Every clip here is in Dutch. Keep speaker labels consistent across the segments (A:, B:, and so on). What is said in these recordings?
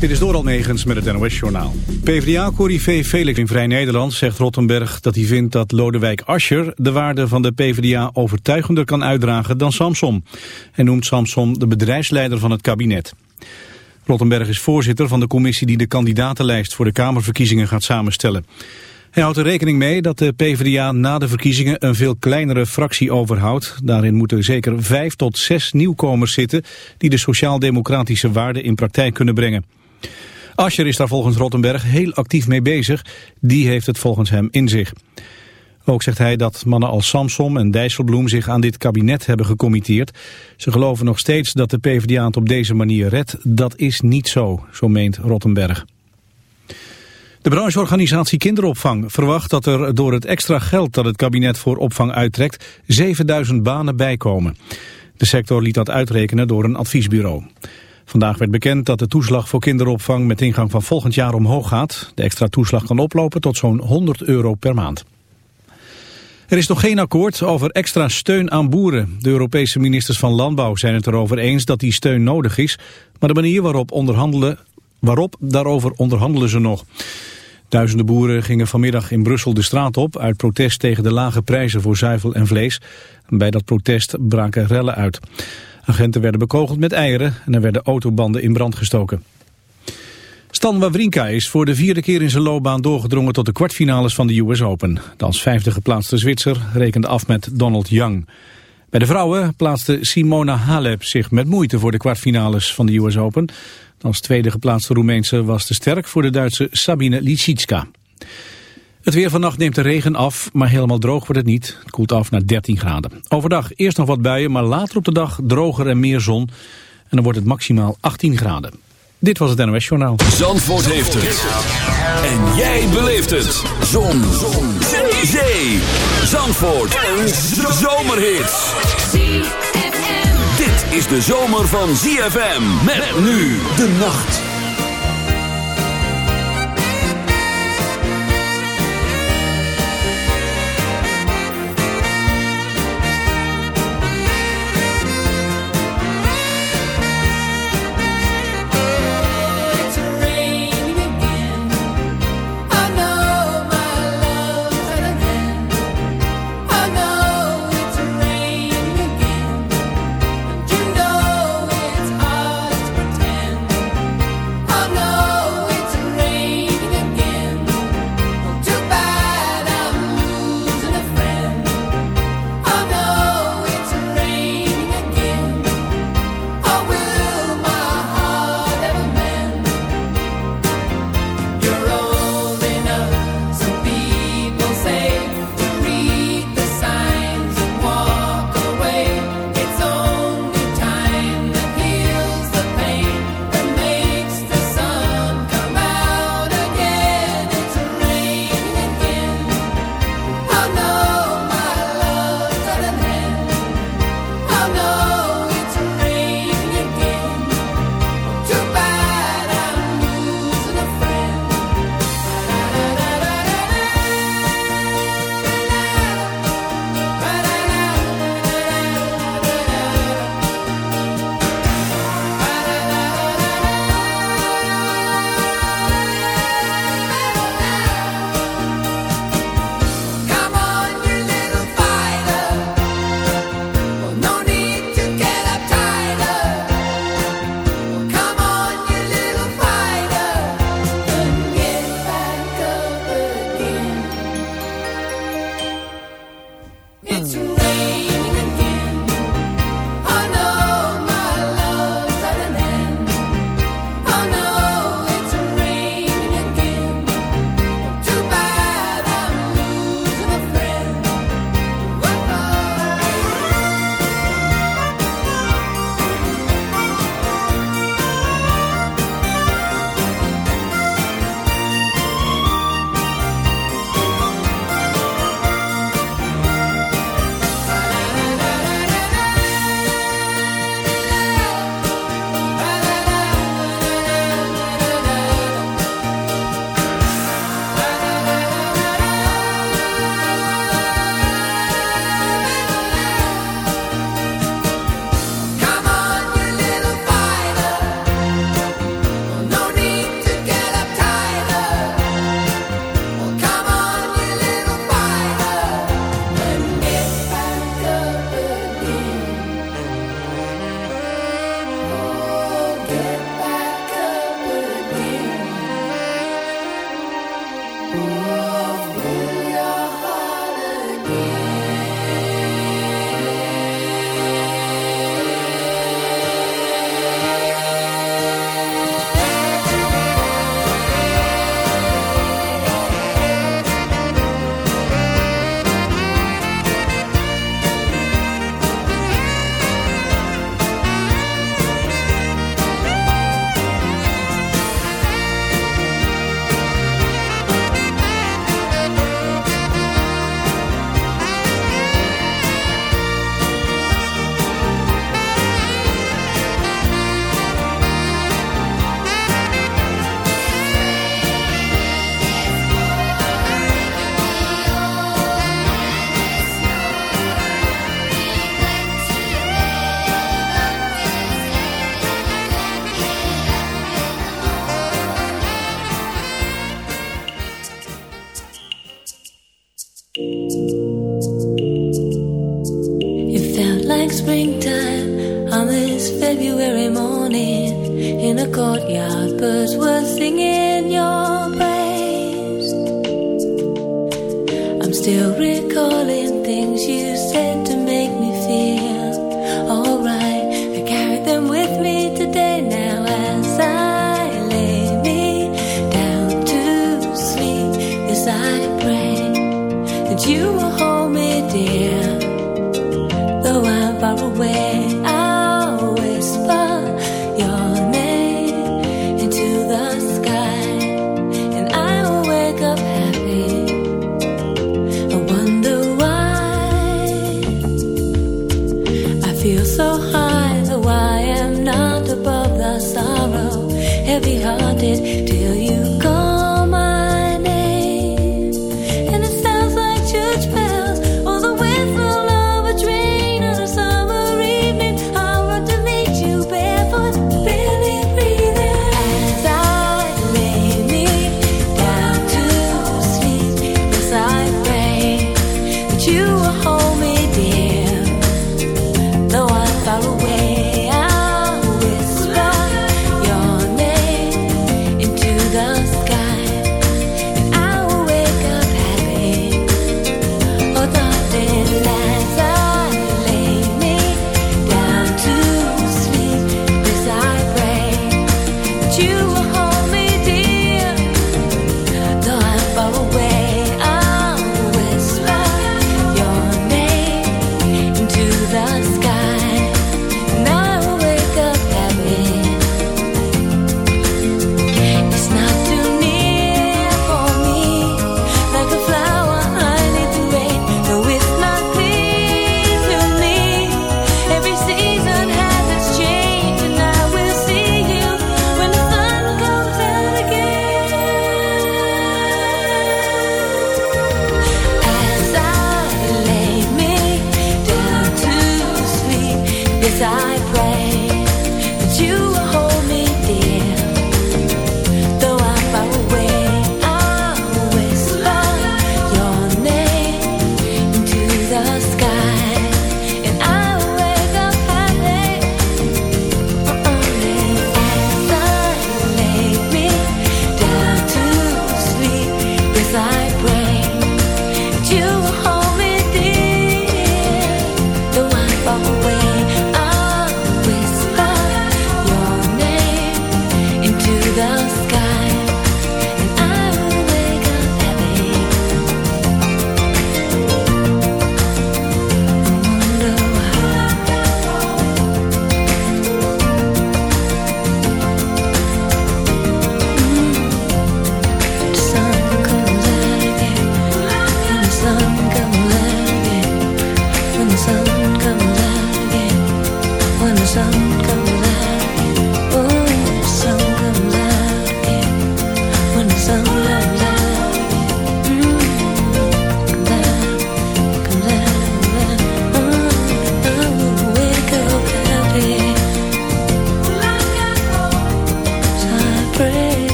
A: Dit is Doral Negens met het NOS-journaal. PvdA-corrivé Felix in Vrij Nederland zegt Rottenberg dat hij vindt dat Lodewijk Asscher de waarde van de PvdA overtuigender kan uitdragen dan Samson. Hij noemt Samson de bedrijfsleider van het kabinet. Rottenberg is voorzitter van de commissie die de kandidatenlijst voor de Kamerverkiezingen gaat samenstellen. Hij houdt er rekening mee dat de PvdA na de verkiezingen een veel kleinere fractie overhoudt. Daarin moeten zeker vijf tot zes nieuwkomers zitten die de sociaal-democratische waarden in praktijk kunnen brengen. Ascher is daar volgens Rottenberg heel actief mee bezig. Die heeft het volgens hem in zich. Ook zegt hij dat mannen als Samsom en Dijsselbloem zich aan dit kabinet hebben gecommitteerd. Ze geloven nog steeds dat de PvdA het op deze manier redt. Dat is niet zo, zo meent Rottenberg. De brancheorganisatie Kinderopvang verwacht dat er door het extra geld dat het kabinet voor opvang uittrekt 7000 banen bijkomen. De sector liet dat uitrekenen door een adviesbureau. Vandaag werd bekend dat de toeslag voor kinderopvang met ingang van volgend jaar omhoog gaat. De extra toeslag kan oplopen tot zo'n 100 euro per maand. Er is nog geen akkoord over extra steun aan boeren. De Europese ministers van Landbouw zijn het erover eens dat die steun nodig is. Maar de manier waarop, onderhandelen, waarop daarover onderhandelen ze nog. Duizenden boeren gingen vanmiddag in Brussel de straat op... uit protest tegen de lage prijzen voor zuivel en vlees. bij dat protest braken rellen uit. Agenten werden bekogeld met eieren en er werden autobanden in brand gestoken. Stan Wawrinka is voor de vierde keer in zijn loopbaan doorgedrongen tot de kwartfinales van de US Open. De als vijfde geplaatste Zwitser rekende af met Donald Young. Bij de vrouwen plaatste Simona Halep zich met moeite voor de kwartfinales van de US Open. Als tweede geplaatste Roemeense was te sterk voor de Duitse Sabine Lisicka. Het weer vannacht neemt de regen af, maar helemaal droog wordt het niet. Het koelt af naar 13 graden. Overdag eerst nog wat buien, maar later op de dag droger en meer zon. En dan wordt het maximaal 18 graden. Dit was het NOS Journaal.
B: Zandvoort heeft het. En jij beleeft het. Zon. zon. Zee. Zandvoort. Een zomerhit is de zomer van ZFM. Met nu de nacht.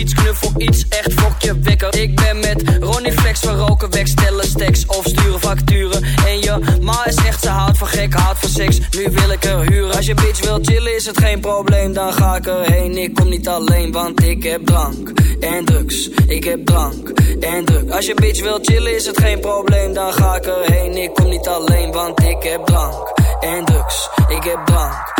C: Niets knuffel, iets echt fokje wekker. Ik ben met Ronnie Flex van roken, wegstellen stacks of sturen facturen. En je ma is echt, ze houdt van gek, houdt van seks. Nu wil ik er huren. Als je bitch wil chillen is het geen probleem, dan ga ik erheen. Ik kom niet alleen, want ik heb drank en drugs. Ik heb drank en drugs. Als je bitch wil chillen is het geen probleem, dan ga ik erheen. Ik kom niet alleen, want ik heb drank
D: en drugs. Ik heb drank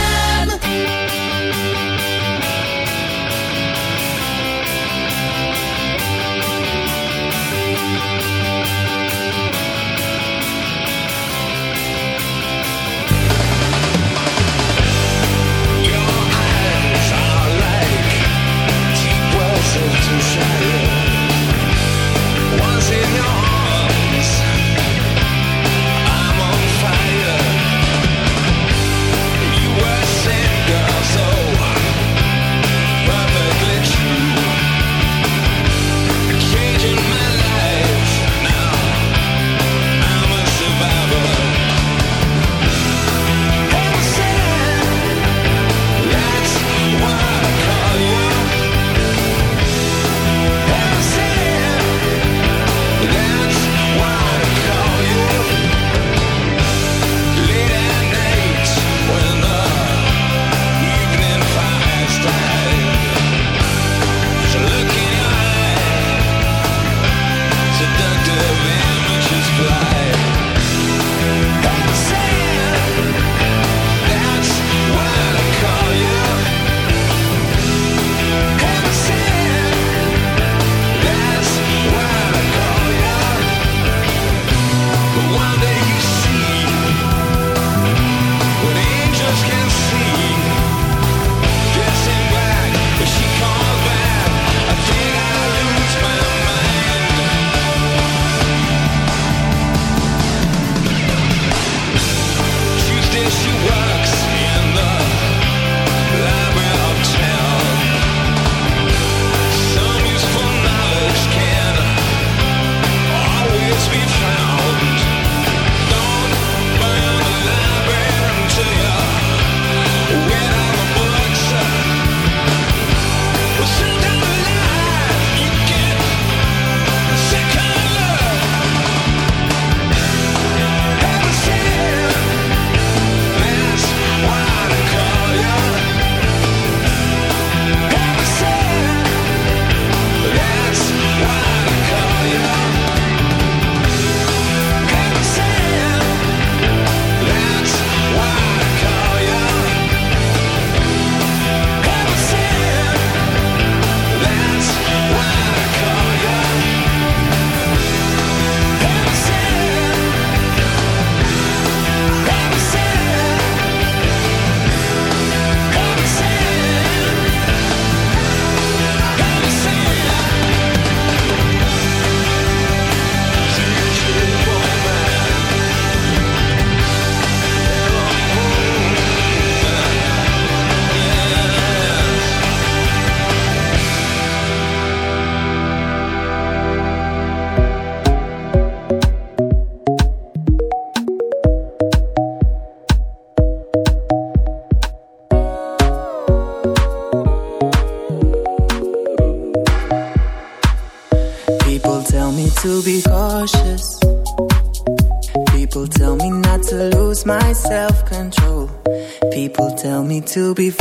D: to be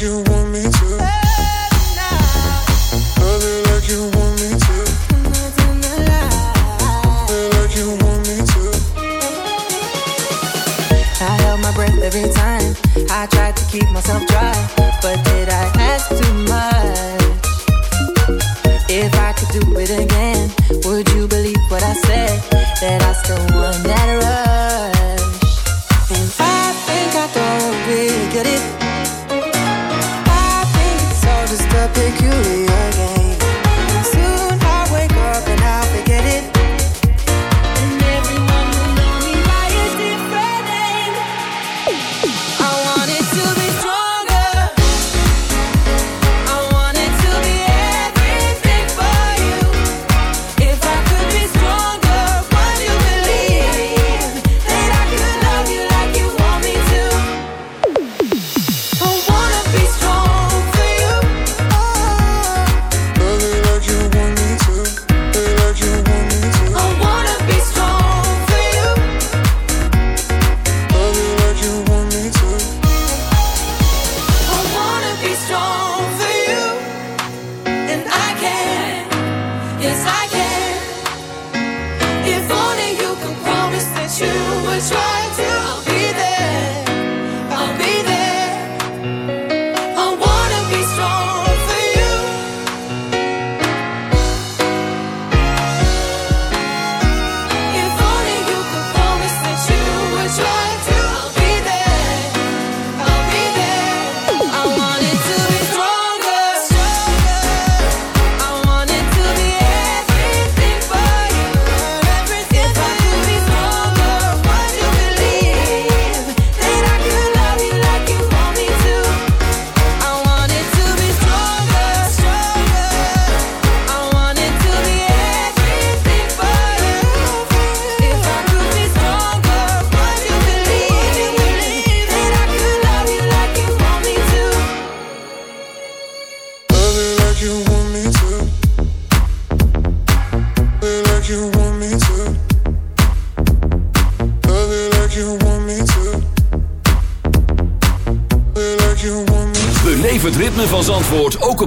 D: you want.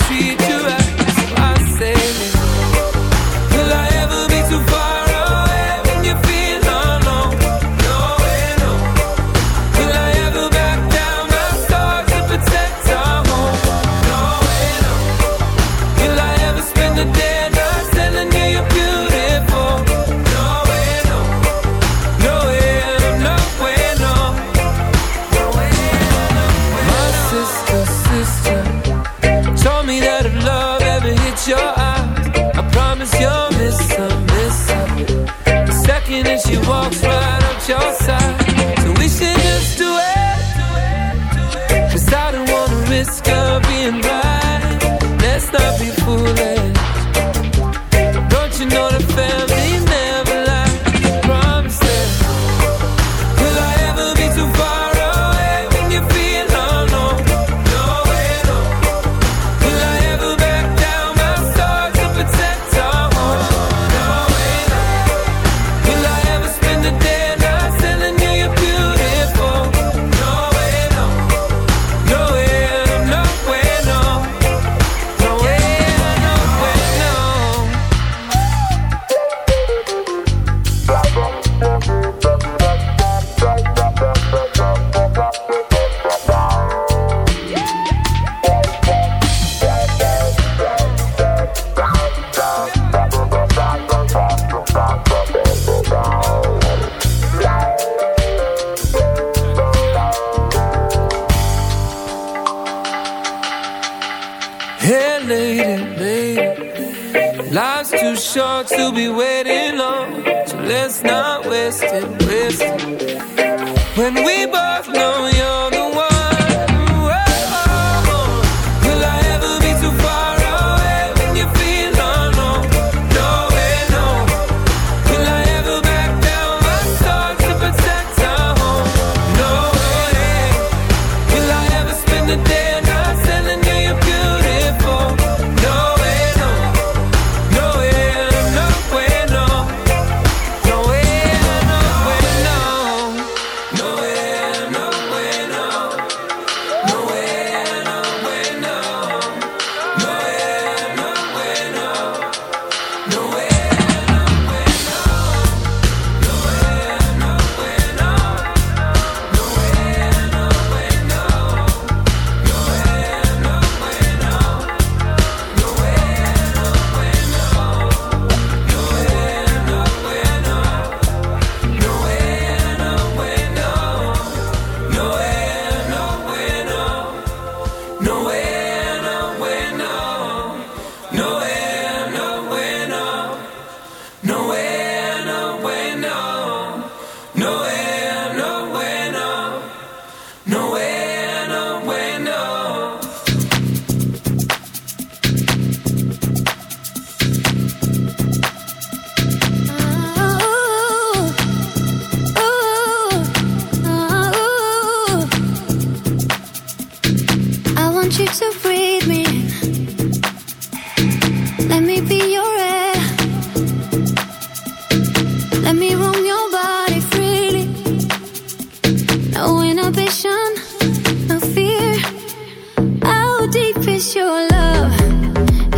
E: treat you
F: right. when we both know.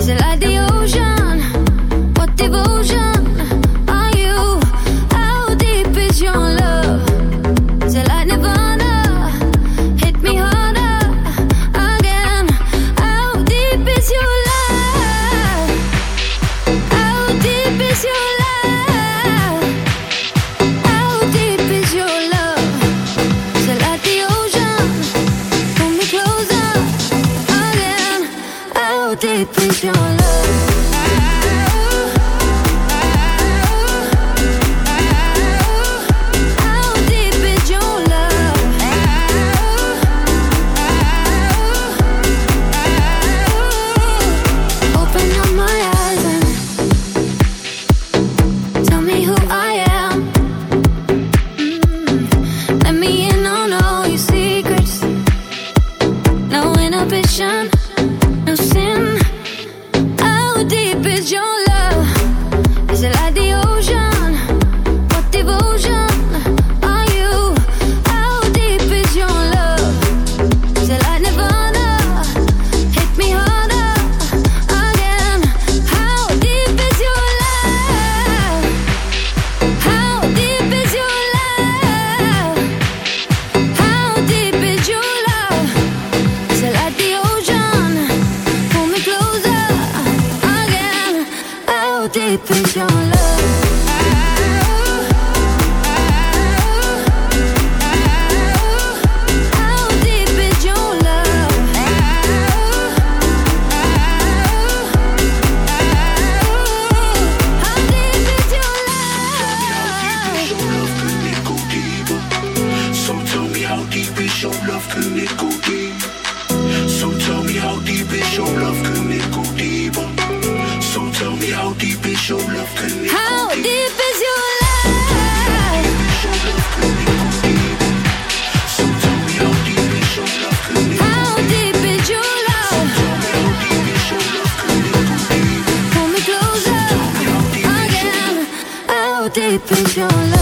F: Is it
B: like think you're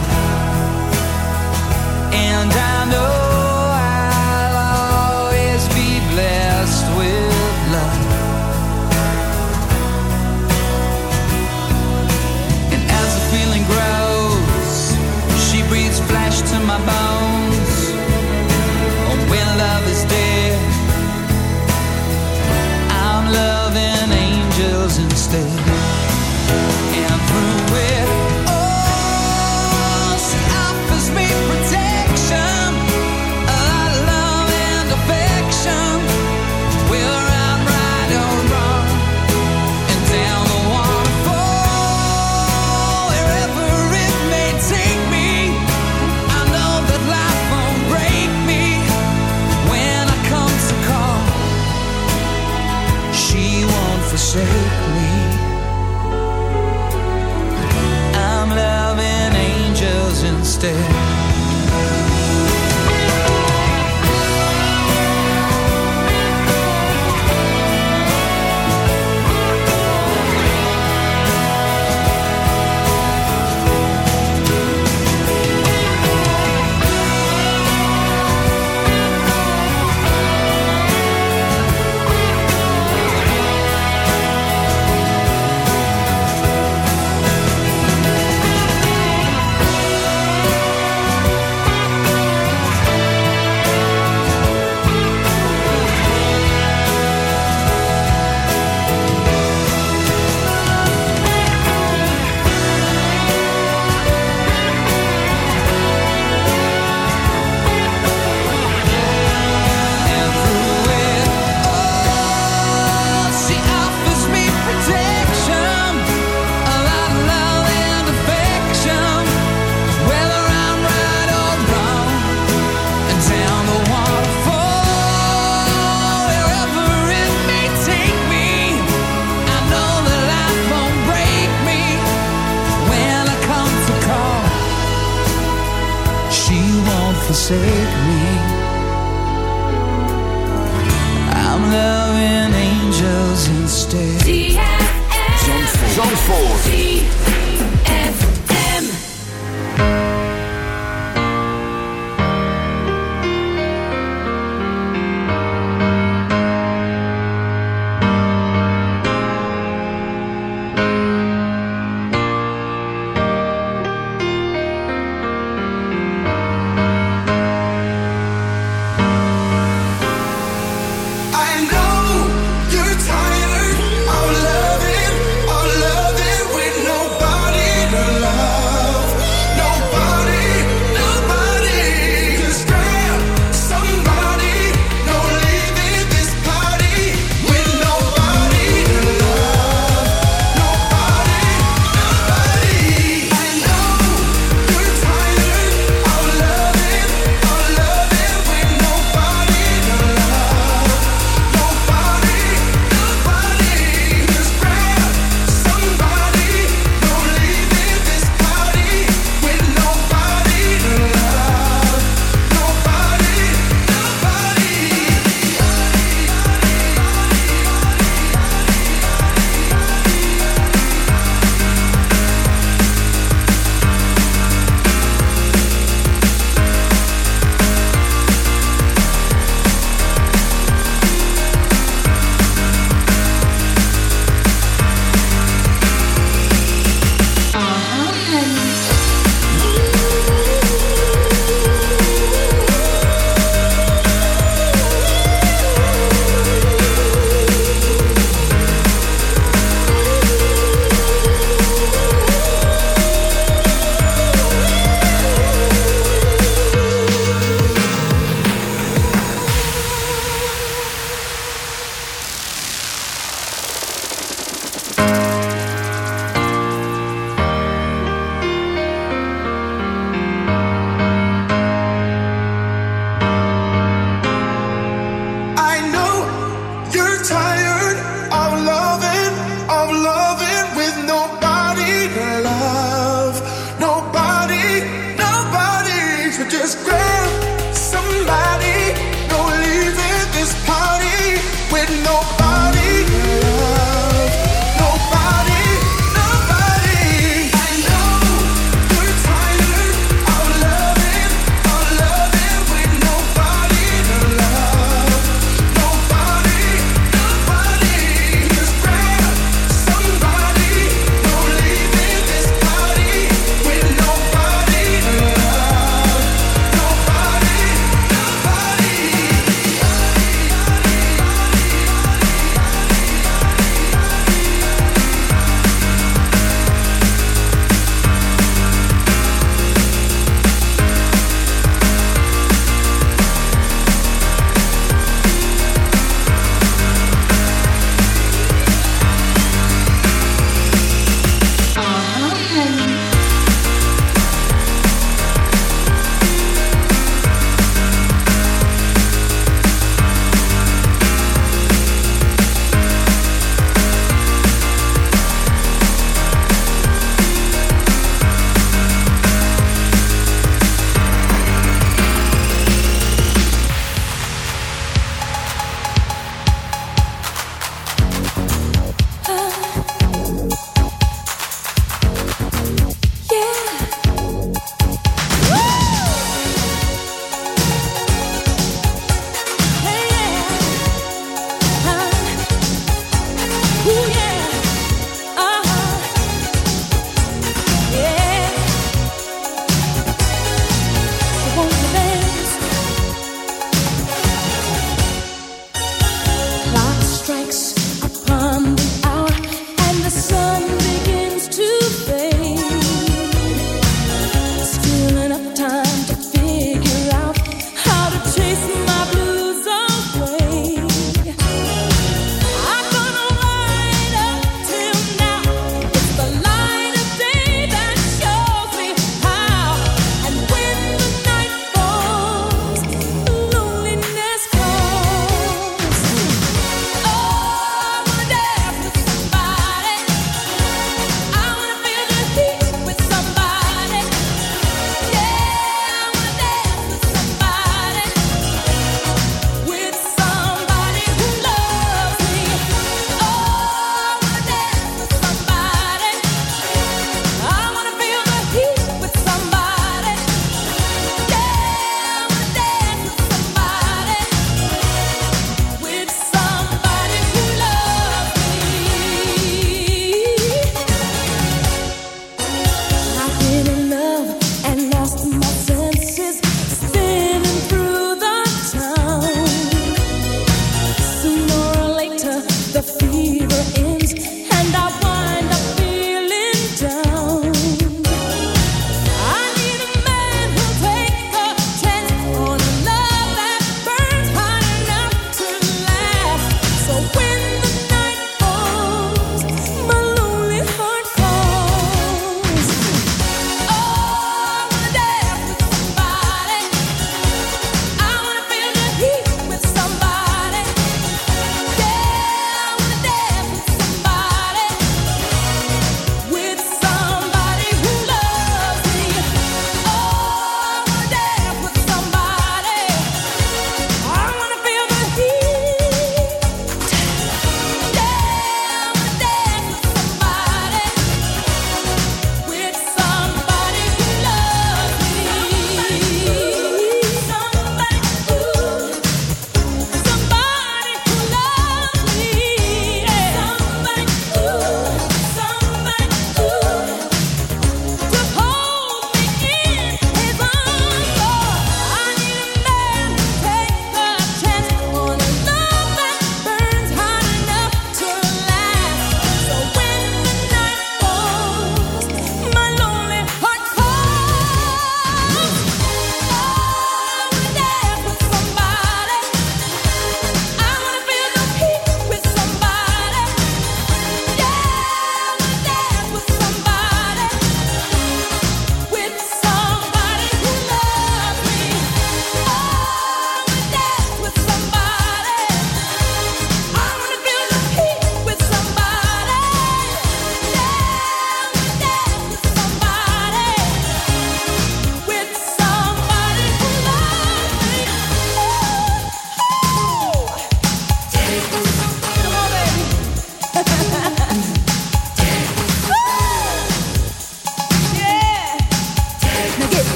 G: instead